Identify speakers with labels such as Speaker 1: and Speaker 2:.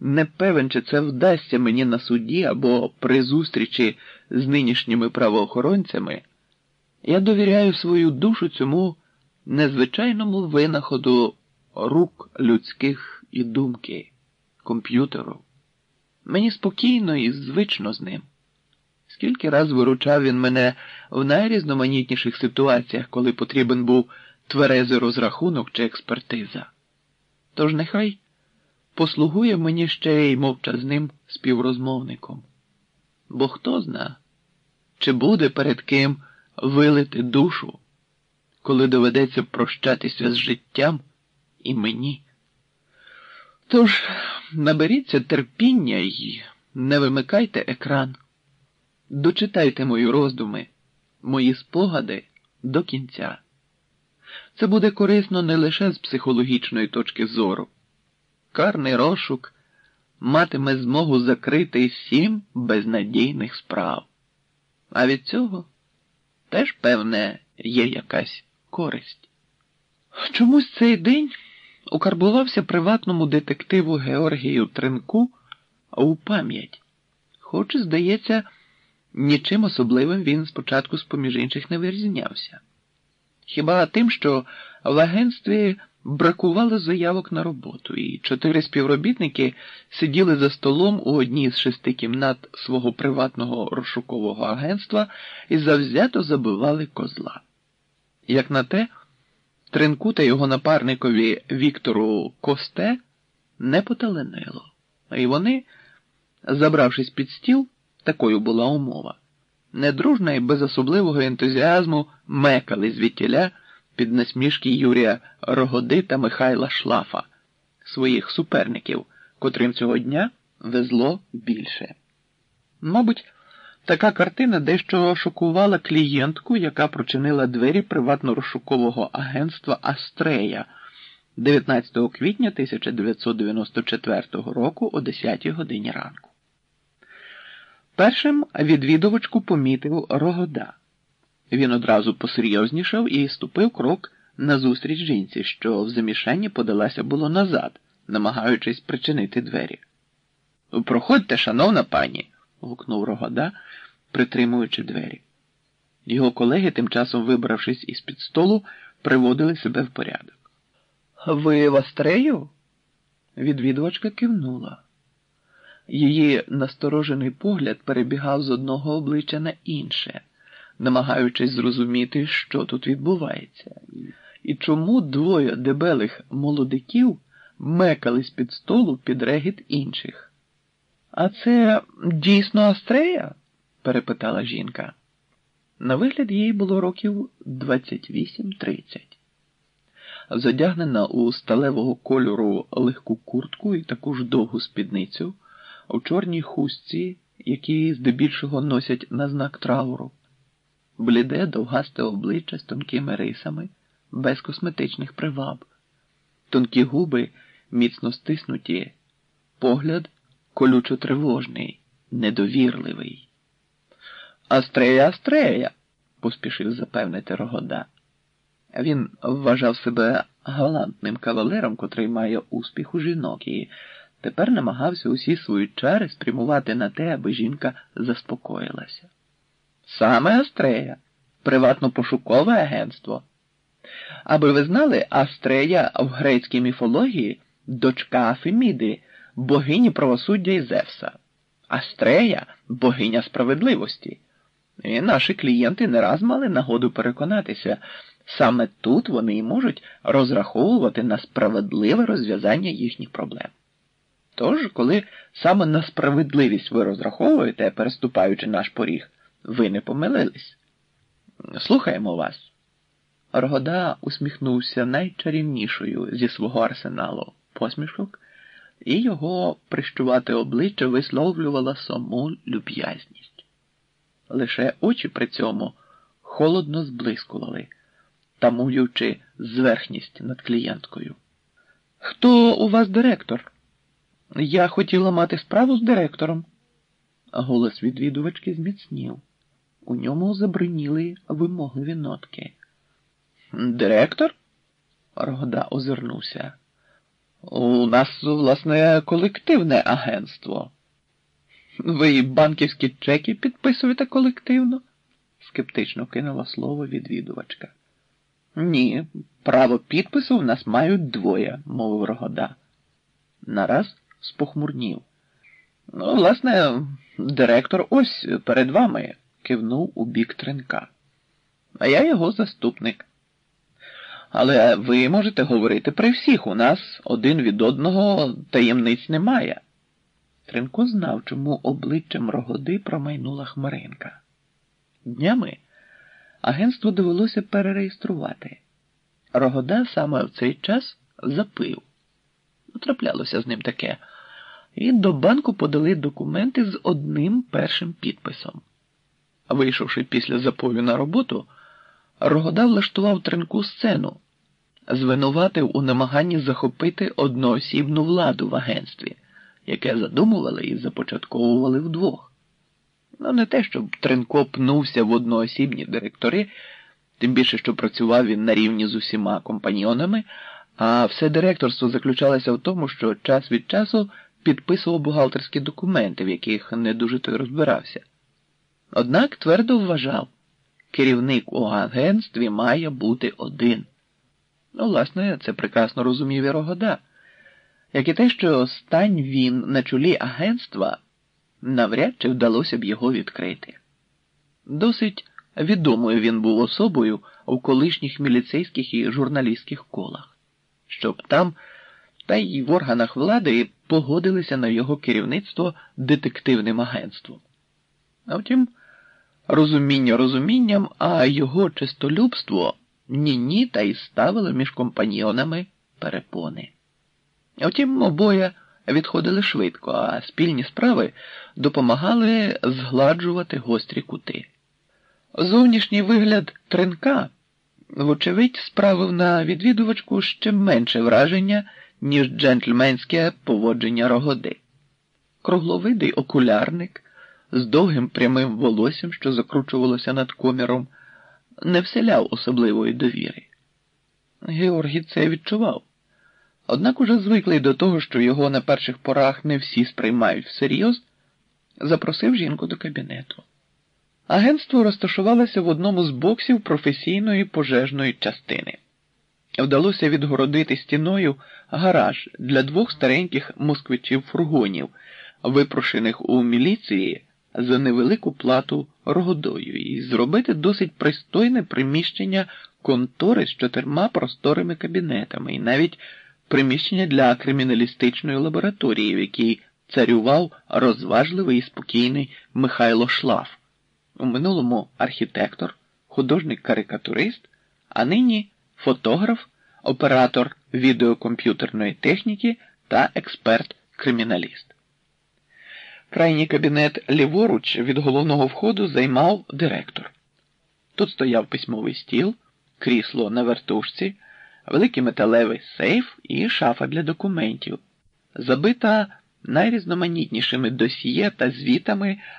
Speaker 1: не певен, чи це вдасться мені на суді або при зустрічі з нинішніми правоохоронцями, я довіряю свою душу цьому незвичайному винаходу рук людських і думки, комп'ютеру. Мені спокійно і звично з ним. Скільки раз виручав він мене в найрізноманітніших ситуаціях, коли потрібен був тверезий розрахунок чи експертиза. Тож нехай послугує мені ще й мовчазним співрозмовником. Бо хто зна, чи буде перед ким вилити душу, коли доведеться прощатися з життям і мені. Тож наберіться терпіння і не вимикайте екран, дочитайте мої роздуми, мої спогади до кінця. Це буде корисно не лише з психологічної точки зору. Карний розшук матиме змогу закрити сім безнадійних справ. А від цього теж, певне, є якась користь. Чомусь цей день укарбувався приватному детективу Георгію Тренку у пам'ять, хоч, здається, нічим особливим він спочатку з поміж інших не вирізнявся. Хіба тим, що в агентстві бракувало заявок на роботу, і чотири співробітники сиділи за столом у одній з шести кімнат свого приватного розшукового агентства і завзято забивали козла. Як на те, Тринку та його напарникові Віктору Косте не поталенило, і вони, забравшись під стіл, такою була умова, недружно і без особливого ентузіазму мекали звідтіля під насмішки Юрія Рогоди та Михайла Шлафа, своїх суперників, котрим цього дня везло більше. Мабуть, така картина дещо шокувала клієнтку, яка прочинила двері приватно-розшукового агентства Астрея 19 квітня 1994 року о 10 годині ранку. Першим відвідувачку помітив Рогода. Він одразу посерйознішав і ступив крок назустріч жінці, що в замішанні подалася було назад, намагаючись причинити двері. Проходьте, шановна пані, гукнув Рогода, притримуючи двері. Його колеги, тим часом вибравшись із під столу, приводили себе в порядок. Ви в Астрею? Відвідувачка кивнула. Її насторожений погляд перебігав з одного обличчя на інше намагаючись зрозуміти, що тут відбувається, і чому двоє дебелих молодиків мекали з під столу під регіт інших. А це дійсно Астрея? перепитала жінка. На вигляд їй було років 28-30. Задягнена у сталевого кольору легку куртку і таку ж довгу спідницю, у чорній хустці, які здебільшого носять на знак трауру бліде, довгасте обличчя з тонкими рисами, без косметичних приваб, тонкі губи міцно стиснуті, погляд колючо тривожний, недовірливий. Астрея, Астрея, поспішив запевнити Рогода. Він вважав себе галантним кавалером, котрий має успіх у жінок, і тепер намагався усі свої чари спрямувати на те, аби жінка заспокоїлася. Саме Астрея, приватно-пошукове агентство. Аби ви знали, Астрея в грецькій міфології дочка Афеміди, богині правосуддя і Зевса. Астрея богиня справедливості. І наші клієнти не раз мали нагоду переконатися, саме тут вони і можуть розраховувати на справедливе розв'язання їхніх проблем. Тож, коли саме на справедливість ви розраховуєте, переступаючи наш поріг, ви не помилились. Слухаємо вас. Рогода усміхнувся найчарівнішою зі свого арсеналу посмішок, і його прищувати обличчя висловлювала саму люб'язність. Лише очі при цьому холодно зблискували, тамуючи зверхність над клієнткою. Хто у вас директор? Я хотіла мати справу з директором. Голос відвідувачки зміцнів. У ньому забриніли вимогливі нотки. Директор? Рогода озирнувся. У нас, власне, колективне агентство. Ви банківські чеки підписуєте колективно? скептично кинула слово відвідувачка. Ні, право підпису в нас мають двоє, мовив Рогода. Нараз спохмурнів. Ну, власне, директор ось перед вами, кивнув у бік тренка. А я його заступник. Але ви можете говорити при всіх, у нас один від одного таємниць немає. Тренко знав, чому обличчям рогоди промайнула хмаринка. Днями агентство довелося перереєструвати. Рогода саме в цей час запив. Траплялося з ним таке. І до банку подали документи з одним першим підписом. Вийшовши після запою на роботу, Рогода влаштував тренку сцену, звинуватив у намаганні захопити одноосібну владу в агентстві, яке задумували і започатковували вдвох. Ну, не те, щоб Тренко пнувся в одноосібні директори, тим більше, що працював він на рівні з усіма компаньйонами, а все директорство заключалося в тому, що час від часу підписував бухгалтерські документи, в яких не дуже той розбирався. Однак твердо вважав, керівник у агентстві має бути один. Ну, власне, це прекрасно розумів і Рогода, як і те, що стань він на чолі агентства, навряд чи вдалося б його відкрити. Досить відомою він був особою у колишніх міліцейських і журналістських колах, щоб там та й в органах влади погодилися на його керівництво детективним агентством. А втім, розуміння розумінням, а його чистолюбство ні-ні та й ставило між компаньйонами перепони. А втім, обоє відходили швидко, а спільні справи допомагали згладжувати гострі кути. Зовнішній вигляд тренка, вочевидь, справив на відвідувачку ще менше враження, ніж джентльменське поводження рогоди. Кругловидий окулярник з довгим прямим волоссям, що закручувалося над коміром, не вселяв особливої довіри. Георгій це відчував. Однак уже звиклий до того, що його на перших порах не всі сприймають всерйоз, запросив жінку до кабінету. Агентство розташувалося в одному з боксів професійної пожежної частини. Вдалося відгородити стіною гараж для двох стареньких москвичів фургонів, випрошених у міліції за невелику плату рогодою, і зробити досить пристойне приміщення контори з чотирма просторими кабінетами, і навіть приміщення для криміналістичної лабораторії, в якій царював розважливий і спокійний Михайло Шлаф, у минулому архітектор, художник-карикатурист, а нині фотограф, оператор відеокомп'ютерної техніки та експерт-криміналіст. Крайній кабінет ліворуч від головного входу займав директор. Тут стояв письмовий стіл, крісло на вертушці, великий металевий сейф і шафа для документів, забита найрізноманітнішими досьє та звітами